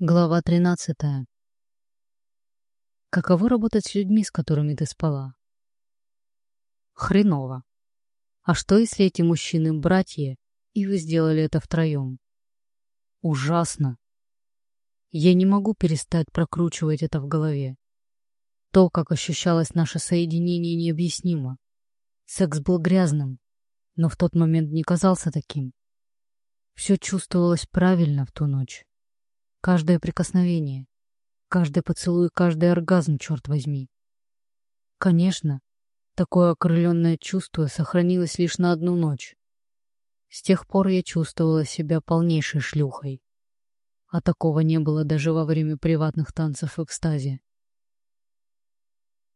Глава 13. Каково работать с людьми, с которыми ты спала? Хреново. А что, если эти мужчины братья, и вы сделали это втроем? Ужасно. Я не могу перестать прокручивать это в голове. То, как ощущалось наше соединение, необъяснимо. Секс был грязным, но в тот момент не казался таким. Все чувствовалось правильно в ту ночь. Каждое прикосновение, каждый поцелуй, каждый оргазм, черт возьми. Конечно, такое окрыленное чувство сохранилось лишь на одну ночь. С тех пор я чувствовала себя полнейшей шлюхой. А такого не было даже во время приватных танцев в экстазе.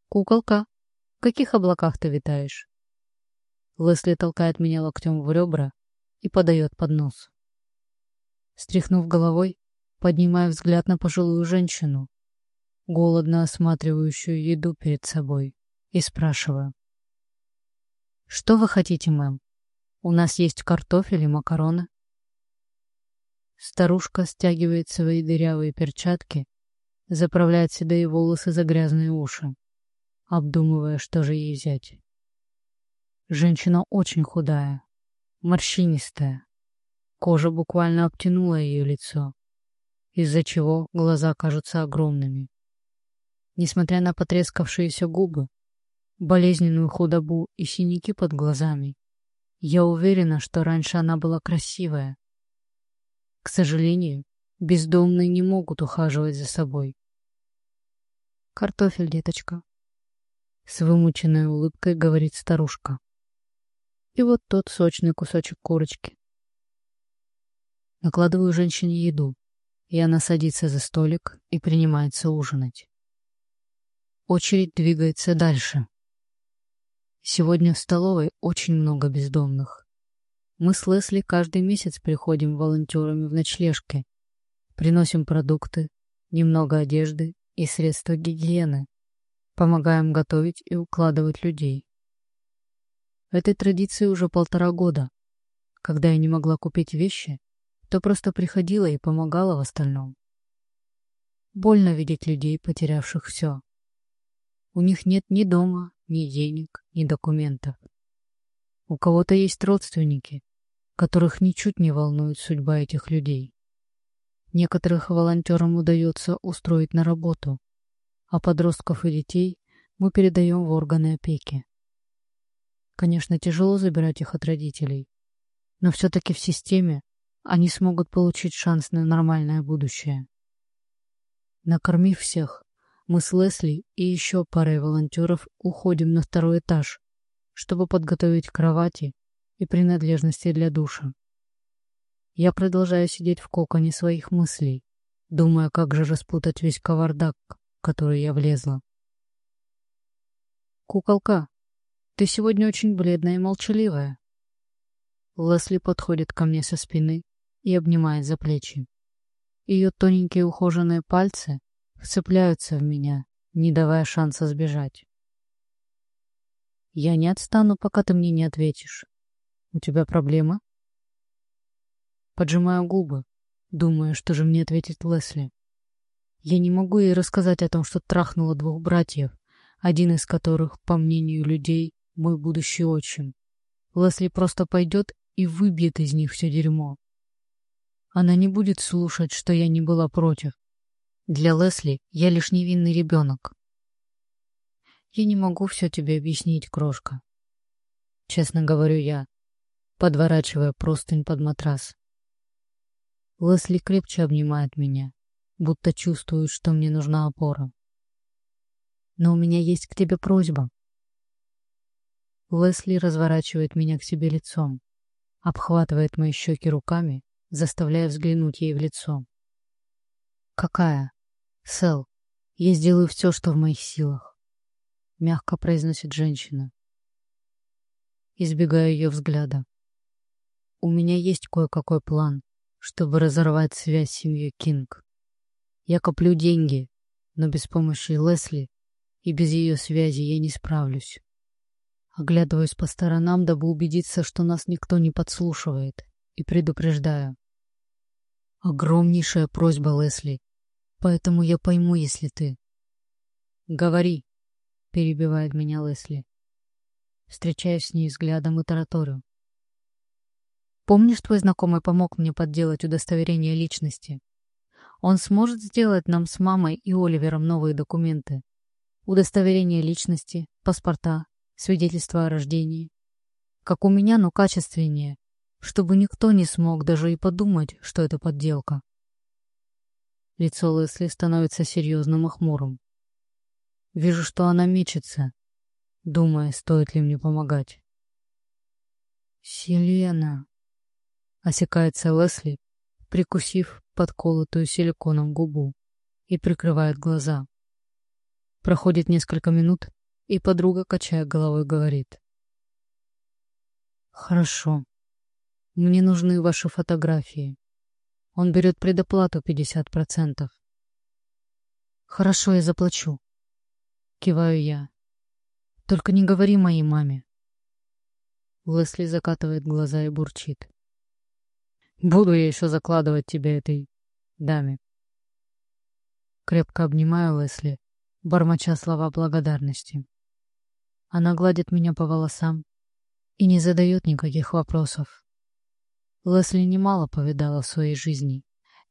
«Куколка, в каких облаках ты витаешь?» Лесли толкает меня локтем в ребра и подает под нос. Стряхнув головой, поднимая взгляд на пожилую женщину, голодно осматривающую еду перед собой, и спрашиваю. «Что вы хотите, мэм? У нас есть картофель и макароны». Старушка стягивает свои дырявые перчатки, заправляет седые волосы за грязные уши, обдумывая, что же ей взять. Женщина очень худая, морщинистая. Кожа буквально обтянула ее лицо из-за чего глаза кажутся огромными. Несмотря на потрескавшиеся губы, болезненную худобу и синяки под глазами, я уверена, что раньше она была красивая. К сожалению, бездомные не могут ухаживать за собой. «Картофель, деточка», — с вымученной улыбкой говорит старушка. И вот тот сочный кусочек курочки. Накладываю женщине еду и она садится за столик и принимается ужинать. Очередь двигается дальше. Сегодня в столовой очень много бездомных. Мы с Лесли каждый месяц приходим волонтерами в ночлежке, приносим продукты, немного одежды и средства гигиены, помогаем готовить и укладывать людей. Этой традиции уже полтора года. Когда я не могла купить вещи, то просто приходила и помогала в остальном. Больно видеть людей, потерявших все. У них нет ни дома, ни денег, ни документов. У кого-то есть родственники, которых ничуть не волнует судьба этих людей. Некоторых волонтерам удается устроить на работу, а подростков и детей мы передаем в органы опеки. Конечно, тяжело забирать их от родителей, но все-таки в системе они смогут получить шанс на нормальное будущее. Накормив всех, мы с Лесли и еще парой волонтеров уходим на второй этаж, чтобы подготовить кровати и принадлежности для душа. Я продолжаю сидеть в коконе своих мыслей, думая, как же распутать весь кавардак, в который я влезла. «Куколка, ты сегодня очень бледная и молчаливая». Лесли подходит ко мне со спины и обнимает за плечи. Ее тоненькие ухоженные пальцы вцепляются в меня, не давая шанса сбежать. Я не отстану, пока ты мне не ответишь. У тебя проблема? Поджимаю губы, думая, что же мне ответит Лесли. Я не могу ей рассказать о том, что трахнула двух братьев, один из которых, по мнению людей, мой будущий отчим. Лесли просто пойдет и выбьет из них все дерьмо. Она не будет слушать, что я не была против. Для Лесли я лишь невинный ребенок. Я не могу все тебе объяснить, крошка. Честно говорю я, подворачивая простынь под матрас. Лесли крепче обнимает меня, будто чувствует, что мне нужна опора. Но у меня есть к тебе просьба. Лесли разворачивает меня к себе лицом, обхватывает мои щеки руками заставляя взглянуть ей в лицо. «Какая? Сэл, я сделаю все, что в моих силах», — мягко произносит женщина. Избегаю ее взгляда. «У меня есть кое-какой план, чтобы разорвать связь с семьей Кинг. Я коплю деньги, но без помощи Лесли и без ее связи я не справлюсь. Оглядываюсь по сторонам, дабы убедиться, что нас никто не подслушивает, и предупреждаю. Огромнейшая просьба, Лесли. Поэтому я пойму, если ты... Говори, перебивает меня Лесли. Встречаюсь с ней взглядом и тараторю. Помнишь, твой знакомый помог мне подделать удостоверение личности? Он сможет сделать нам с мамой и Оливером новые документы. Удостоверение личности, паспорта, свидетельство о рождении. Как у меня, но качественнее, чтобы никто не смог даже и подумать, что это подделка. Лицо Лесли становится серьезным и хмурым. Вижу, что она мечется, думая, стоит ли мне помогать. «Селена!» — осекается Лесли, прикусив подколотую силиконом губу, и прикрывает глаза. Проходит несколько минут, и подруга, качая головой, говорит. «Хорошо. Мне нужны ваши фотографии. Он берет предоплату 50%. Хорошо, я заплачу. Киваю я. Только не говори моей маме. Лесли закатывает глаза и бурчит. Буду я еще закладывать тебе этой даме. Крепко обнимаю Лесли, бормоча слова благодарности. Она гладит меня по волосам и не задает никаких вопросов. Лесли немало повидала в своей жизни,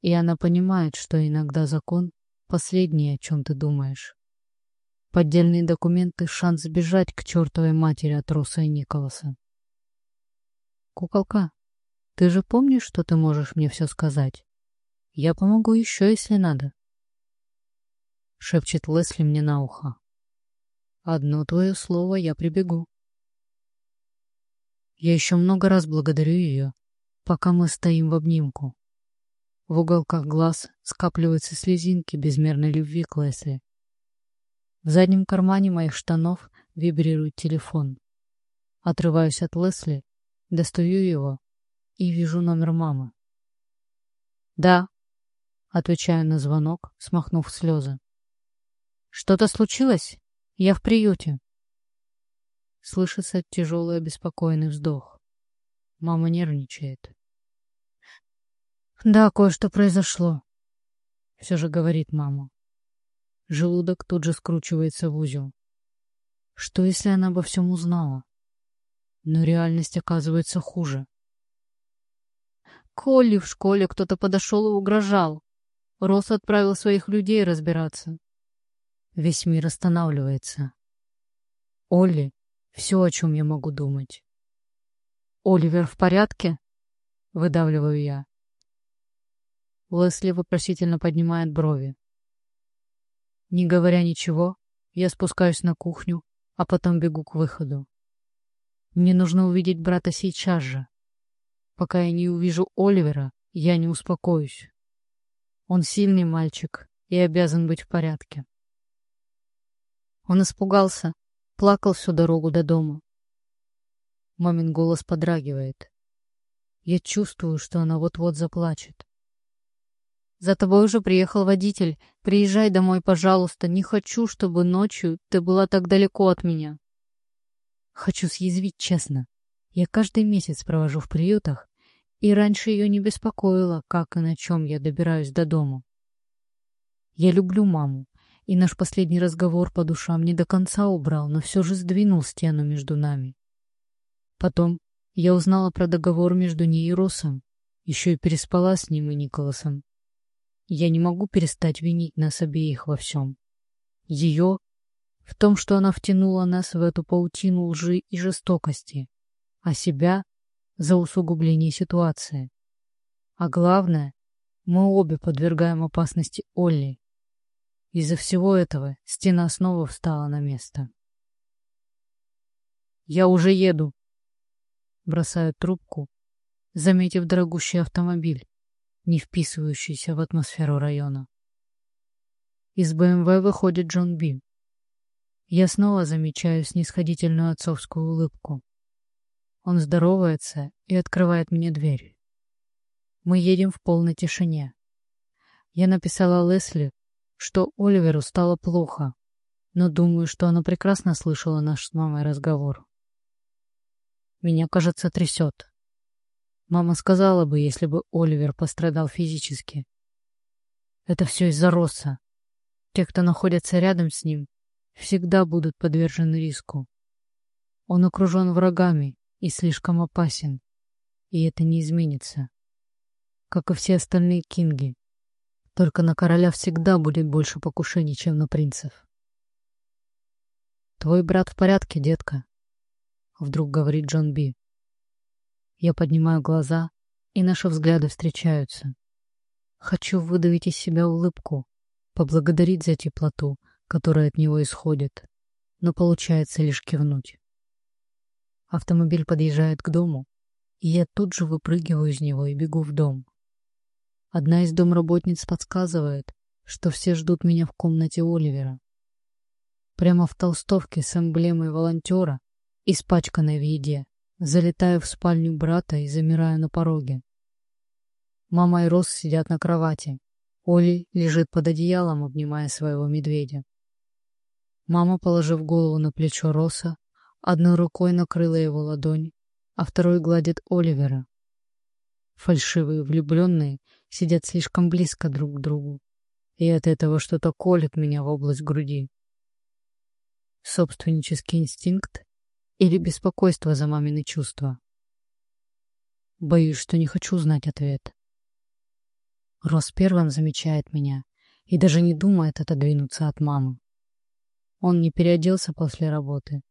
и она понимает, что иногда закон — последнее, о чем ты думаешь. Поддельные документы — шанс сбежать к чертовой матери от Руса и Николаса. «Куколка, ты же помнишь, что ты можешь мне все сказать? Я помогу еще, если надо», — шепчет Лесли мне на ухо. «Одно твое слово я прибегу». Я еще много раз благодарю ее, пока мы стоим в обнимку. В уголках глаз скапливаются слезинки безмерной любви к Лесли. В заднем кармане моих штанов вибрирует телефон. Отрываюсь от Лесли, достаю его и вижу номер мамы. «Да», — отвечаю на звонок, смахнув слезы. «Что-то случилось? Я в приюте». Слышится тяжелый обеспокоенный вздох. Мама нервничает. Да, кое-что произошло. Все же говорит мама. Желудок тут же скручивается в узел. Что, если она обо всем узнала? Но реальность оказывается хуже. Колли в школе кто-то подошел и угрожал. Рос отправил своих людей разбираться. Весь мир останавливается. Олли — все, о чем я могу думать. «Оливер в порядке?» — выдавливаю я. Лесли вопросительно поднимает брови. Не говоря ничего, я спускаюсь на кухню, а потом бегу к выходу. Мне нужно увидеть брата сейчас же. Пока я не увижу Оливера, я не успокоюсь. Он сильный мальчик и обязан быть в порядке. Он испугался, плакал всю дорогу до дома. Мамин голос подрагивает. Я чувствую, что она вот-вот заплачет. «За тобой уже приехал водитель. Приезжай домой, пожалуйста. Не хочу, чтобы ночью ты была так далеко от меня». Хочу съязвить честно. Я каждый месяц провожу в приютах, и раньше ее не беспокоило, как и на чем я добираюсь до дома. Я люблю маму, и наш последний разговор по душам не до конца убрал, но все же сдвинул стену между нами. Потом я узнала про договор между ней и Росом. Еще и переспала с ним и Николасом. Я не могу перестать винить нас обеих во всем. Ее в том, что она втянула нас в эту паутину лжи и жестокости, а себя за усугубление ситуации. А главное, мы обе подвергаем опасности Олли. Из-за всего этого стена снова встала на место. «Я уже еду», бросаю трубку, заметив дорогущий автомобиль, не вписывающийся в атмосферу района. Из БМВ выходит Джон Би. Я снова замечаю снисходительную отцовскую улыбку. Он здоровается и открывает мне дверь. Мы едем в полной тишине. Я написала Лесли, что Оливеру стало плохо, но думаю, что она прекрасно слышала наш с мамой разговор. Меня, кажется, трясет. Мама сказала бы, если бы Оливер пострадал физически. Это все из-за Росса. Те, кто находятся рядом с ним, всегда будут подвержены риску. Он окружен врагами и слишком опасен, и это не изменится. Как и все остальные кинги. Только на короля всегда будет больше покушений, чем на принцев. «Твой брат в порядке, детка», — вдруг говорит Джон Би. Я поднимаю глаза, и наши взгляды встречаются. Хочу выдавить из себя улыбку, поблагодарить за теплоту, которая от него исходит, но получается лишь кивнуть. Автомобиль подъезжает к дому, и я тут же выпрыгиваю из него и бегу в дом. Одна из домработниц подсказывает, что все ждут меня в комнате Оливера. Прямо в толстовке с эмблемой волонтера, испачканной в еде, залетаю в спальню брата и замираю на пороге. Мама и Рос сидят на кровати. Оли лежит под одеялом, обнимая своего медведя. Мама, положив голову на плечо Роса, одной рукой накрыла его ладонь, а второй гладит Оливера. Фальшивые влюбленные сидят слишком близко друг к другу, и от этого что-то колет меня в область груди. Собственнический инстинкт или беспокойство за мамины чувства? Боюсь, что не хочу знать ответ. Рос первым замечает меня и даже не думает отодвинуться от мамы. Он не переоделся после работы.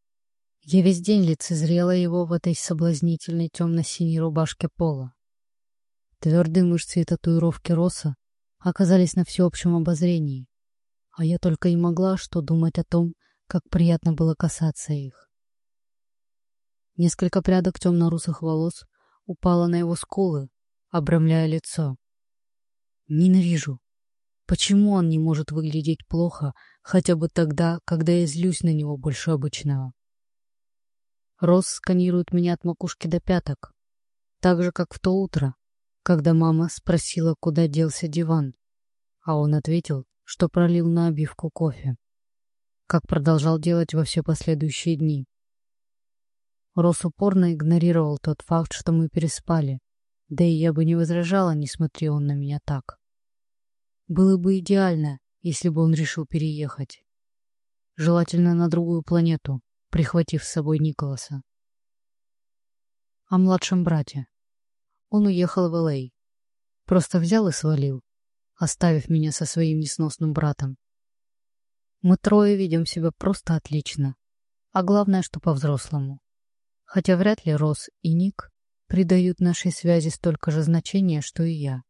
Я весь день лицезрела его в этой соблазнительной темно-синей рубашке пола. Твердые мышцы и татуировки Роса оказались на всеобщем обозрении, а я только и могла что думать о том, как приятно было касаться их. Несколько прядок темно-русых волос упало на его скулы, обрамляя лицо. Ненавижу. Почему он не может выглядеть плохо хотя бы тогда, когда я злюсь на него больше обычного? Рос сканирует меня от макушки до пяток, так же, как в то утро, когда мама спросила, куда делся диван, а он ответил, что пролил на обивку кофе, как продолжал делать во все последующие дни. Рос упорно игнорировал тот факт, что мы переспали, да и я бы не возражала, не смотри он на меня так. Было бы идеально, если бы он решил переехать. Желательно на другую планету, прихватив с собой Николаса. О младшем брате. Он уехал в Л.А. Просто взял и свалил, оставив меня со своим несносным братом. Мы трое видим себя просто отлично. А главное, что по-взрослому. Хотя вряд ли Рос и Ник придают нашей связи столько же значения, что и я.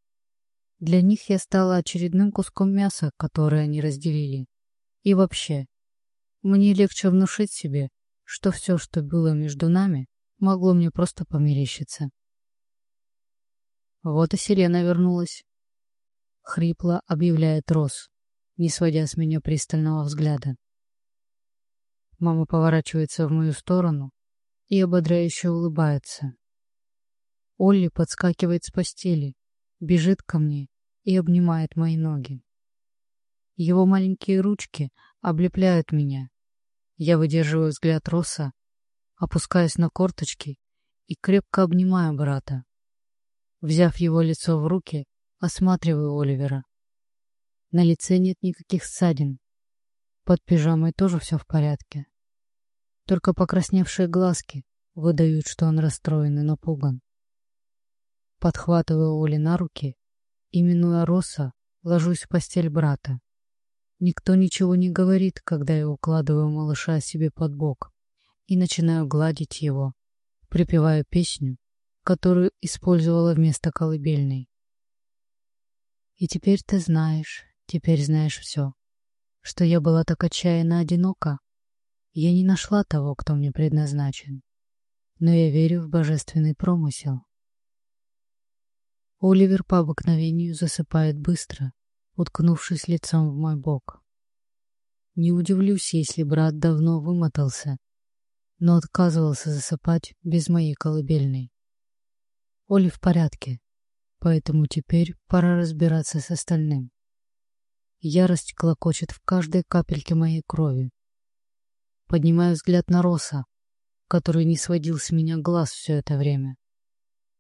Для них я стала очередным куском мяса, которое они разделили. И вообще, мне легче внушить себе, что все, что было между нами, могло мне просто померещиться. Вот и сирена вернулась. Хрипло объявляет Рос, не сводя с меня пристального взгляда. Мама поворачивается в мою сторону и ободряюще улыбается. Олли подскакивает с постели, бежит ко мне и обнимает мои ноги. Его маленькие ручки облепляют меня. Я выдерживаю взгляд Росса, опускаюсь на корточки и крепко обнимаю брата. Взяв его лицо в руки, осматриваю Оливера. На лице нет никаких ссадин. Под пижамой тоже все в порядке. Только покрасневшие глазки выдают, что он расстроен и напуган. Подхватываю Оли на руки и, минуя Роса, ложусь в постель брата. Никто ничего не говорит, когда я укладываю малыша себе под бок и начинаю гладить его, припевая песню, которую использовала вместо колыбельной. И теперь ты знаешь, теперь знаешь все, что я была так отчаянно одинока. Я не нашла того, кто мне предназначен, но я верю в божественный промысел. Оливер по обыкновению засыпает быстро, уткнувшись лицом в мой бок. Не удивлюсь, если брат давно вымотался, но отказывался засыпать без моей колыбельной. Оли в порядке, поэтому теперь пора разбираться с остальным. Ярость клокочет в каждой капельке моей крови. Поднимаю взгляд на Роса, который не сводил с меня глаз все это время.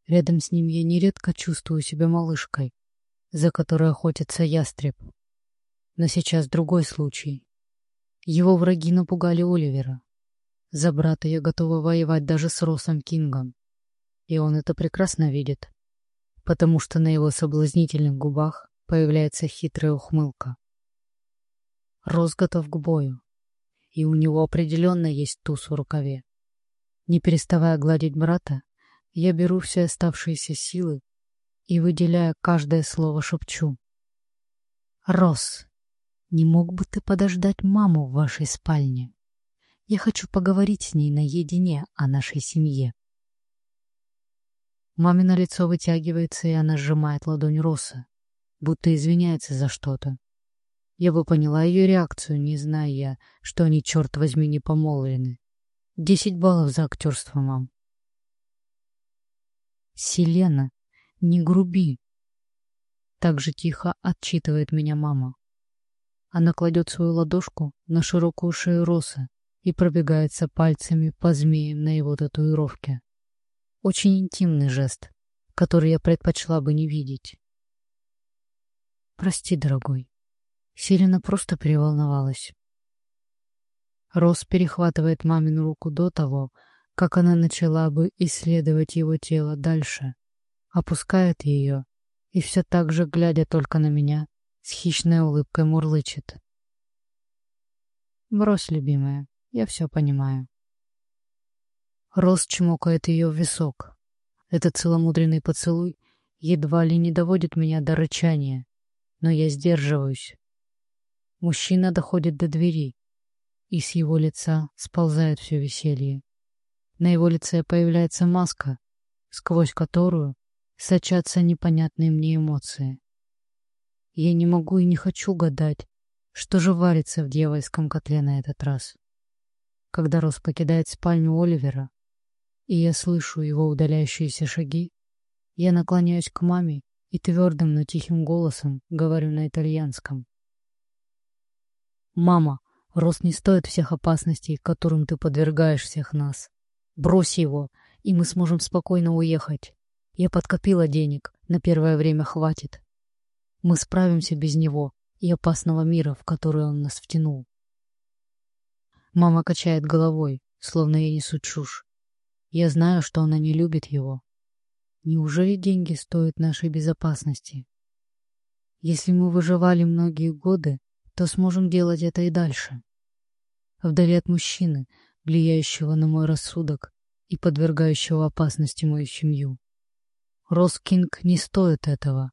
Рядом с ним я нередко чувствую себя малышкой, за которой охотится ястреб. Но сейчас другой случай. Его враги напугали Оливера. За брата я готова воевать даже с Росом Кингом. И он это прекрасно видит, потому что на его соблазнительных губах появляется хитрая ухмылка. Рос готов к бою, и у него определенно есть туз в рукаве. Не переставая гладить брата, я беру все оставшиеся силы и, выделяя каждое слово, шепчу. «Рос, не мог бы ты подождать маму в вашей спальне? Я хочу поговорить с ней наедине о нашей семье». Мамино лицо вытягивается, и она сжимает ладонь Роса, будто извиняется за что-то. Я бы поняла ее реакцию, не зная что они, черт возьми, не помолвлены. Десять баллов за актерство, мам. Селена, не груби. Так же тихо отчитывает меня мама. Она кладет свою ладошку на широкую шею Роса и пробегается пальцами по змеям на его татуировке. Очень интимный жест, который я предпочла бы не видеть. Прости, дорогой. Селена просто переволновалась. Рос перехватывает мамину руку до того, как она начала бы исследовать его тело дальше, опускает ее и все так же, глядя только на меня, с хищной улыбкой мурлычет. «Брось, любимая, я все понимаю». Рос чмокает ее в висок. Этот целомудренный поцелуй едва ли не доводит меня до рычания, но я сдерживаюсь. Мужчина доходит до двери, и с его лица сползает все веселье. На его лице появляется маска, сквозь которую сочатся непонятные мне эмоции. Я не могу и не хочу гадать, что же варится в дьявольском котле на этот раз. Когда Рос покидает спальню Оливера, и я слышу его удаляющиеся шаги, я наклоняюсь к маме и твердым, но тихим голосом говорю на итальянском. «Мама, Рос не стоит всех опасностей, которым ты подвергаешь всех нас. Брось его, и мы сможем спокойно уехать. Я подкопила денег, на первое время хватит. Мы справимся без него и опасного мира, в который он нас втянул». Мама качает головой, словно я несу чушь. Я знаю, что она не любит его. Неужели деньги стоят нашей безопасности? Если мы выживали многие годы, то сможем делать это и дальше. Вдали от мужчины, влияющего на мой рассудок и подвергающего опасности мою семью. Роскинг не стоит этого.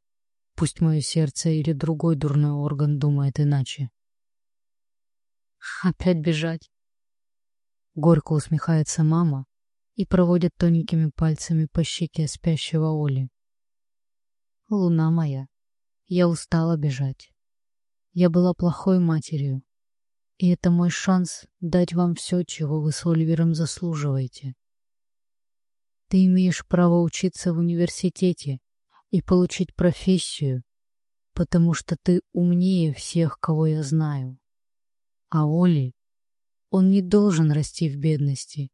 Пусть мое сердце или другой дурной орган думает иначе. Опять бежать? Горько усмехается мама, и проводит тоненькими пальцами по щеке спящего Оли. «Луна моя, я устала бежать. Я была плохой матерью, и это мой шанс дать вам все, чего вы с Оливером заслуживаете. Ты имеешь право учиться в университете и получить профессию, потому что ты умнее всех, кого я знаю. А Оли, он не должен расти в бедности,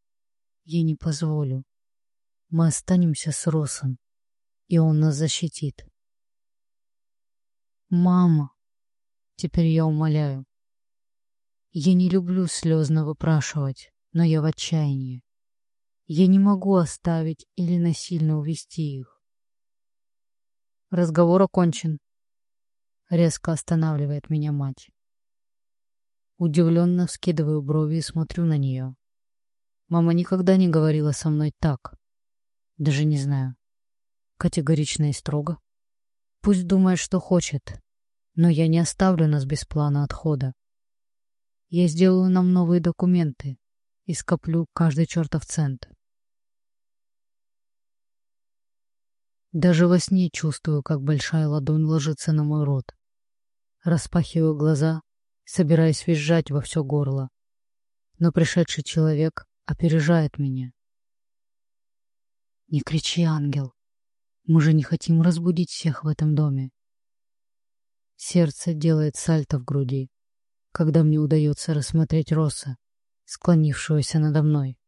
я не позволю. Мы останемся с Росом, и он нас защитит. Мама, теперь я умоляю. Я не люблю слезно выпрашивать, но я в отчаянии. Я не могу оставить или насильно увести их. Разговор окончен. Резко останавливает меня мать. Удивленно вскидываю брови и смотрю на нее. Мама никогда не говорила со мной так. Даже не знаю. Категорично и строго. Пусть думает, что хочет, но я не оставлю нас без плана отхода. Я сделаю нам новые документы и скоплю каждый чертов цент. Даже во сне чувствую, как большая ладонь ложится на мой рот. Распахиваю глаза, собираясь визжать во все горло. Но пришедший человек опережает меня. Не кричи, ангел. Мы же не хотим разбудить всех в этом доме. Сердце делает сальто в груди, когда мне удается рассмотреть Роса, склонившегося надо мной,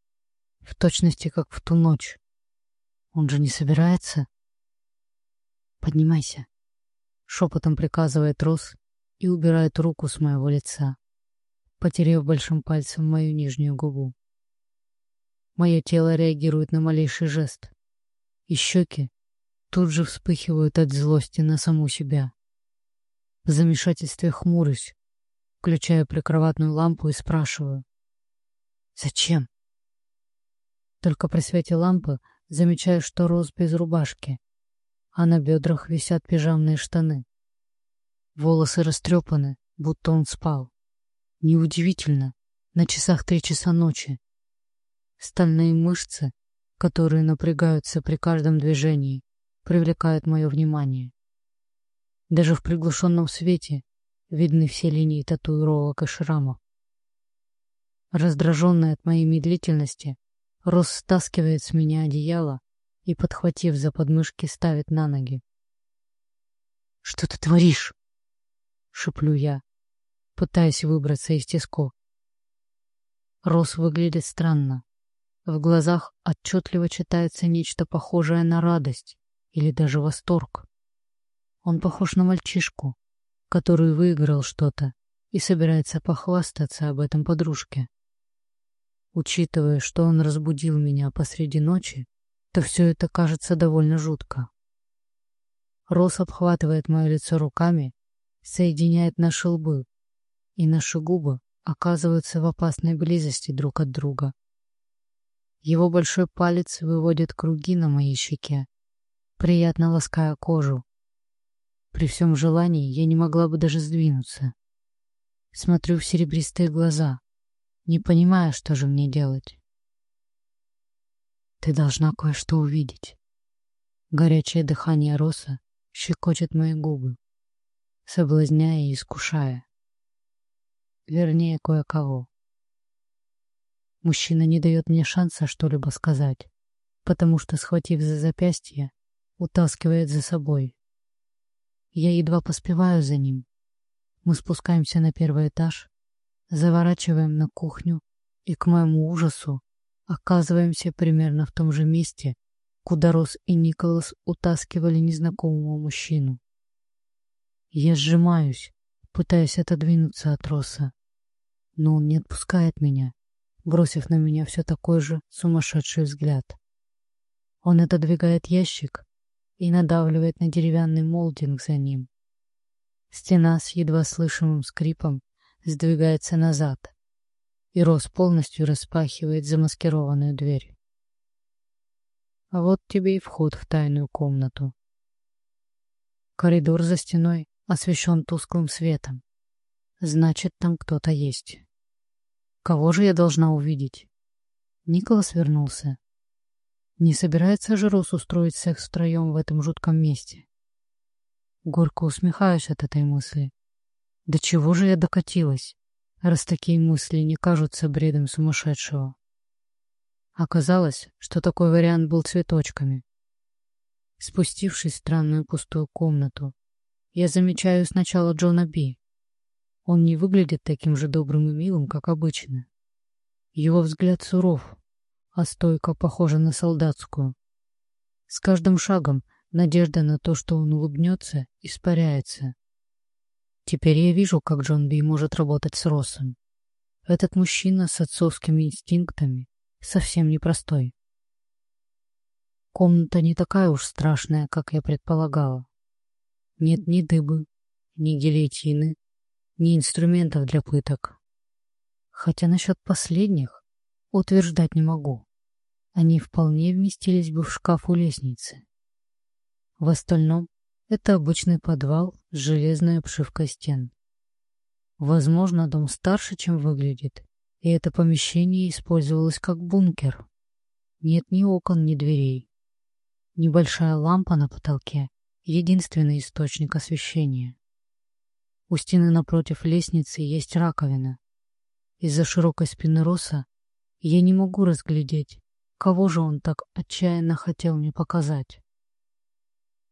в точности, как в ту ночь. Он же не собирается? Поднимайся. шепотом приказывает Рос и убирает руку с моего лица, потеряв большим пальцем мою нижнюю губу. Мое тело реагирует на малейший жест, и щеки тут же вспыхивают от злости на саму себя. В замешательстве хмурюсь, включаю прикроватную лампу и спрашиваю. «Зачем?» Только при свете лампы замечаю, что Роз без рубашки, а на бедрах висят пижамные штаны. Волосы растрепаны, будто он спал. Неудивительно, на часах три часа ночи. Стальные мышцы, которые напрягаются при каждом движении, привлекают мое внимание. Даже в приглушенном свете видны все линии татуировок и шрамов. Раздраженный от моей медлительности, Рос стаскивает с меня одеяло и, подхватив за подмышки, ставит на ноги. «Что ты творишь?» — шеплю я, пытаясь выбраться из тисков. Рос выглядит странно. В глазах отчетливо читается нечто похожее на радость или даже восторг. Он похож на мальчишку, который выиграл что-то и собирается похвастаться об этом подружке. Учитывая, что он разбудил меня посреди ночи, то все это кажется довольно жутко. Рос обхватывает мое лицо руками, соединяет наши лбы, и наши губы оказываются в опасной близости друг от друга. Его большой палец выводит круги на моей щеке, приятно лаская кожу. При всем желании я не могла бы даже сдвинуться. Смотрю в серебристые глаза, не понимая, что же мне делать. Ты должна кое-что увидеть. Горячее дыхание роса щекочет мои губы, соблазняя и искушая. Вернее, кое-кого. Мужчина не дает мне шанса что-либо сказать, потому что, схватив за запястье, утаскивает за собой. Я едва поспеваю за ним. Мы спускаемся на первый этаж, Заворачиваем на кухню и, к моему ужасу, оказываемся примерно в том же месте, куда Рос и Николас утаскивали незнакомого мужчину. Я сжимаюсь, пытаясь отодвинуться от Роса, но он не отпускает меня, бросив на меня все такой же сумасшедший взгляд. Он отодвигает ящик и надавливает на деревянный молдинг за ним. Стена с едва слышимым скрипом сдвигается назад, и Рос полностью распахивает замаскированную дверь. А вот тебе и вход в тайную комнату. Коридор за стеной освещен тусклым светом. Значит, там кто-то есть. Кого же я должна увидеть? Николас вернулся. Не собирается же Рос устроить секс втроем в этом жутком месте? Горько усмехаюсь от этой мысли. До чего же я докатилась, раз такие мысли не кажутся бредом сумасшедшего? Оказалось, что такой вариант был цветочками. Спустившись в странную пустую комнату, я замечаю сначала Джона Би. Он не выглядит таким же добрым и милым, как обычно. Его взгляд суров, а стойка похожа на солдатскую. С каждым шагом надежда на то, что он улыбнется, испаряется. Теперь я вижу, как Джон Би может работать с Россом. Этот мужчина с отцовскими инстинктами совсем непростой. Комната не такая уж страшная, как я предполагала. Нет ни дыбы, ни гильотины, ни инструментов для пыток. Хотя насчет последних утверждать не могу. Они вполне вместились бы в шкаф у лестницы. В остальном это обычный подвал с железной обшивкой стен. Возможно, дом старше, чем выглядит, и это помещение использовалось как бункер. Нет ни окон, ни дверей. Небольшая лампа на потолке — единственный источник освещения. У стены напротив лестницы есть раковина. Из-за широкой спины Роса я не могу разглядеть, кого же он так отчаянно хотел мне показать.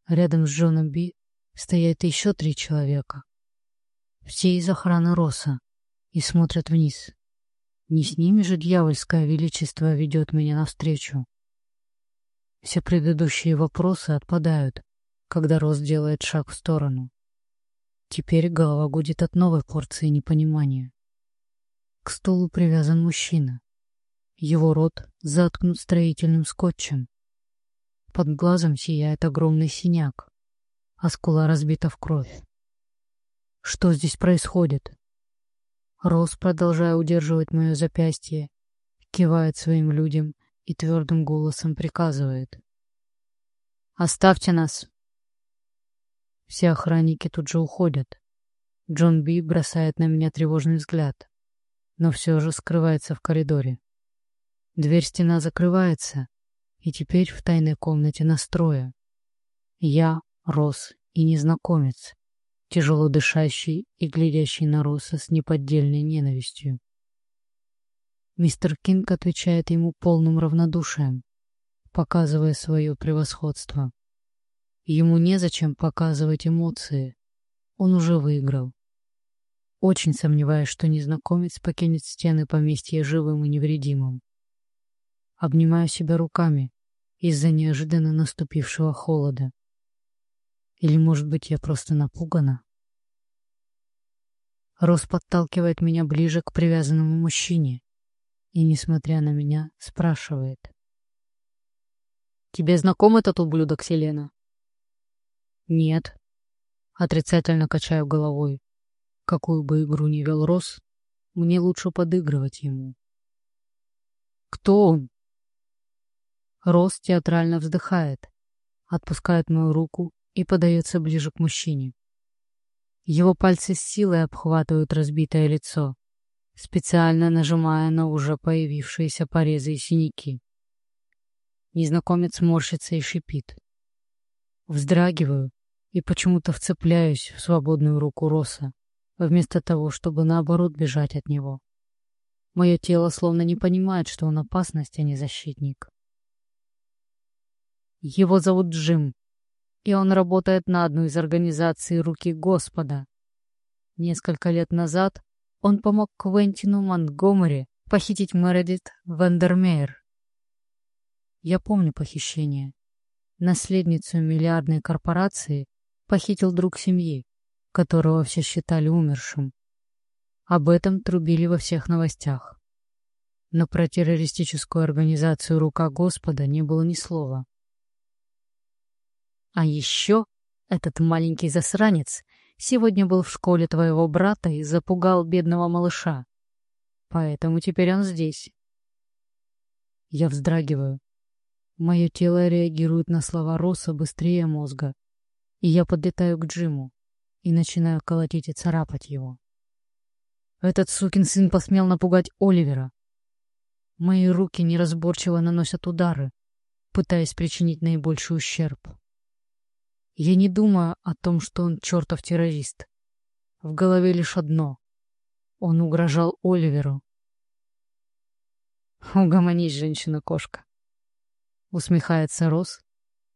Рядом с Джоном Би стоят еще три человека. Все из охраны Роса и смотрят вниз. Не с ними же дьявольское величество ведет меня навстречу. Все предыдущие вопросы отпадают, когда Рос делает шаг в сторону, Теперь голова гудит от новой порции непонимания. К стулу привязан мужчина. Его рот заткнут строительным скотчем. Под глазом сияет огромный синяк, а скула разбита в кровь. Что здесь происходит? Рос, продолжая удерживать мое запястье, кивает своим людям и твердым голосом приказывает. «Оставьте нас!» Все охранники тут же уходят. Джон Би бросает на меня тревожный взгляд, но все же скрывается в коридоре. Дверь стена закрывается, и теперь в тайной комнате настроя. Я, Рос и незнакомец, тяжело дышащий и глядящий на Роса с неподдельной ненавистью. Мистер Кинг отвечает ему полным равнодушием, показывая свое превосходство. Ему незачем показывать эмоции. Он уже выиграл. Очень сомневаюсь, что незнакомец покинет стены поместья живым и невредимым. Обнимаю себя руками из-за неожиданно наступившего холода. Или, может быть, я просто напугана? Рос подталкивает меня ближе к привязанному мужчине и, несмотря на меня, спрашивает. «Тебе знаком этот ублюдок, Селена?» «Нет». Отрицательно качаю головой. Какую бы игру ни вел Рос, мне лучше подыгрывать ему. «Кто он?» Рос театрально вздыхает, отпускает мою руку и подается ближе к мужчине. Его пальцы с силой обхватывают разбитое лицо специально нажимая на уже появившиеся порезы и синяки. Незнакомец морщится и шипит. Вздрагиваю и почему-то вцепляюсь в свободную руку Роса, вместо того, чтобы наоборот бежать от него. Мое тело словно не понимает, что он опасность, а не защитник. Его зовут Джим, и он работает на одну из организаций «Руки Господа». Несколько лет назад он помог Квентину Монтгомери похитить Мередит Вандермеер. Я помню похищение. Наследницу миллиардной корпорации похитил друг семьи, которого все считали умершим. Об этом трубили во всех новостях. Но про террористическую организацию «Рука Господа» не было ни слова. А еще этот маленький засранец сегодня был в школе твоего брата и запугал бедного малыша. Поэтому теперь он здесь. Я вздрагиваю. Мое тело реагирует на слова Росса быстрее мозга, и я подлетаю к Джиму и начинаю колотить и царапать его. Этот сукин сын посмел напугать Оливера. Мои руки неразборчиво наносят удары, пытаясь причинить наибольший ущерб. Я не думаю о том, что он чертов террорист. В голове лишь одно. Он угрожал Оливеру. «Угомонись, женщина-кошка!» Усмехается Рос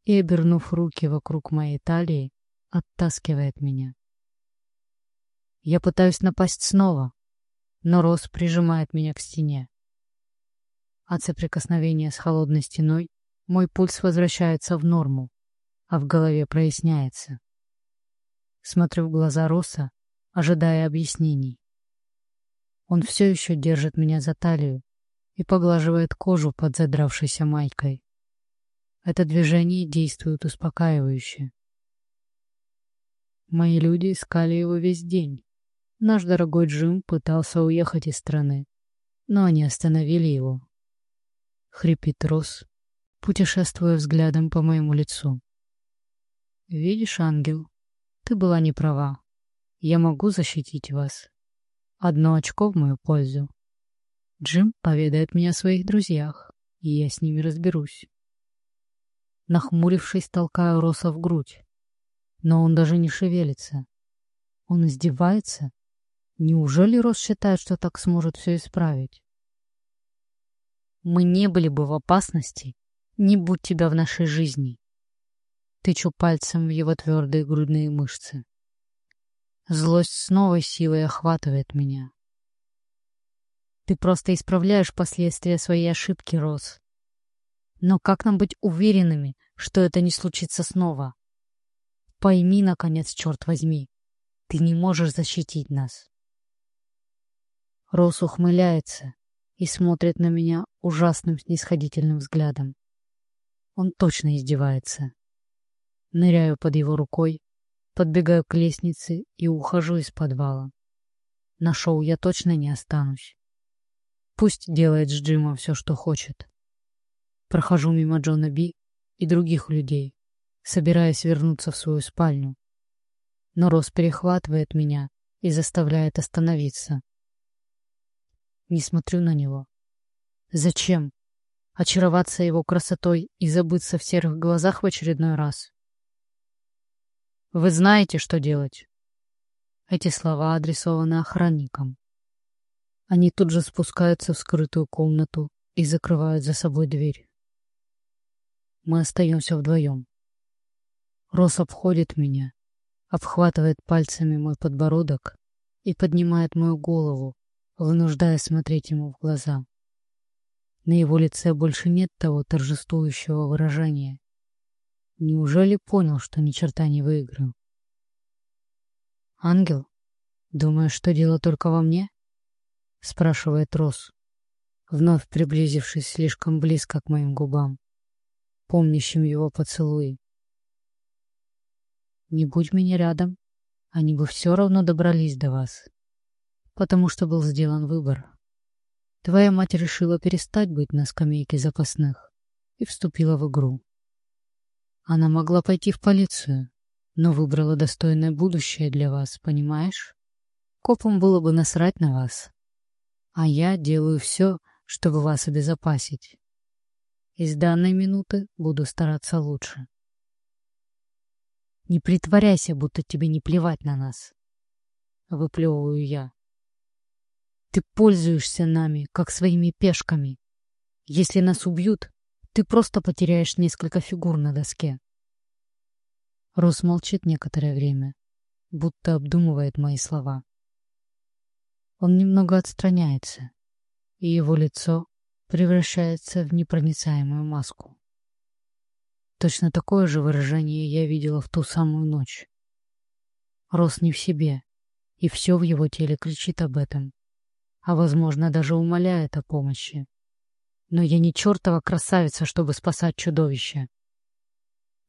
и, обернув руки вокруг моей талии, оттаскивает меня. Я пытаюсь напасть снова, но Рос прижимает меня к стене. От соприкосновения с холодной стеной мой пульс возвращается в норму а в голове проясняется. Смотрю в глаза Роса, ожидая объяснений. Он все еще держит меня за талию и поглаживает кожу под задравшейся майкой. Это движение действует успокаивающе. Мои люди искали его весь день. Наш дорогой Джим пытался уехать из страны, но они остановили его. Хрипит Рос, путешествуя взглядом по моему лицу. «Видишь, ангел, ты была не права. Я могу защитить вас. Одно очко в мою пользу. Джим поведает мне о своих друзьях, и я с ними разберусь». Нахмурившись, толкаю Роса в грудь. Но он даже не шевелится. Он издевается? Неужели Рос считает, что так сможет все исправить? Мы не были бы в опасности, не будь тебя в нашей жизни. Тычу пальцем в его твердые грудные мышцы. Злость с новой силой охватывает меня. Ты просто исправляешь последствия своей ошибки, Рос. Но как нам быть уверенными, что это не случится снова? Пойми, наконец, черт возьми. Ты не можешь защитить нас. Рос ухмыляется и смотрит на меня ужасным снисходительным взглядом. Он точно издевается. Ныряю под его рукой, подбегаю к лестнице и ухожу из подвала. На шоу я точно не останусь. Пусть делает с Джимом все, что хочет. Прохожу мимо Джона Би и других людей, собираясь вернуться в свою спальню. Но Рос перехватывает меня и заставляет остановиться. Не смотрю на него. Зачем? Очароваться его красотой и забыться в серых глазах в очередной раз? Вы знаете, что делать. Эти слова адресованы охранникам. Они тут же спускаются в скрытую комнату и закрывают за собой дверь. Мы остаемся вдвоем. Рос обходит меня, обхватывает пальцами мой подбородок и поднимает мою голову, вынуждая смотреть ему в глаза. На его лице больше нет того торжествующего выражения. Неужели понял, что ни черта не выиграл? «Ангел, думаешь, что дело только во мне?» — спрашивает Рос, вновь приблизившись слишком близко к моим губам, помнящим его поцелуи. «Не будь меня рядом, они бы все равно добрались до вас, потому что был сделан выбор. Твоя мать решила перестать быть на скамейке запасных и вступила в игру. Она могла пойти в полицию, но выбрала достойное будущее для вас, понимаешь? Копам было бы насрать на вас. А я делаю все, чтобы вас обезопасить. Из данной минуты буду стараться лучше. Не притворяйся, будто тебе не плевать на нас. Выплевываю я. Ты пользуешься нами, как своими пешками. Если нас убьют, ты просто потеряешь несколько фигур на доске. Рос молчит некоторое время, будто обдумывает мои слова. Он немного отстраняется, и его лицо превращается в непроницаемую маску. Точно такое же выражение я видела в ту самую ночь. Рос не в себе, и все в его теле кричит об этом, а, возможно, даже умоляет о помощи. Но я не чертова красавица, чтобы спасать чудовище.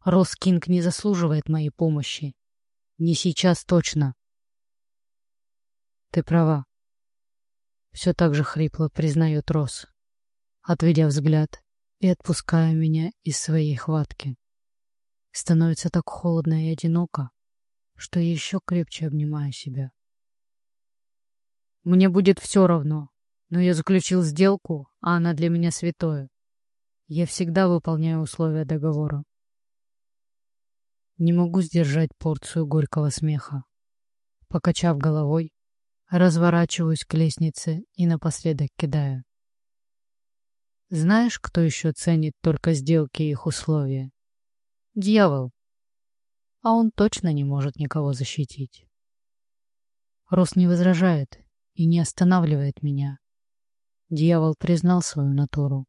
Рос Кинг не заслуживает моей помощи. Не сейчас точно. Ты права. Все так же хрипло признает Рос, отведя взгляд и отпуская меня из своей хватки. Становится так холодно и одиноко, что я еще крепче обнимаю себя. Мне будет все равно, но я заключил сделку, а она для меня святое. Я всегда выполняю условия договора. Не могу сдержать порцию горького смеха. Покачав головой, разворачиваюсь к лестнице и напоследок кидаю. Знаешь, кто еще ценит только сделки и их условия? Дьявол. А он точно не может никого защитить. Рос не возражает и не останавливает меня. Дьявол признал свою натуру